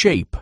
shape.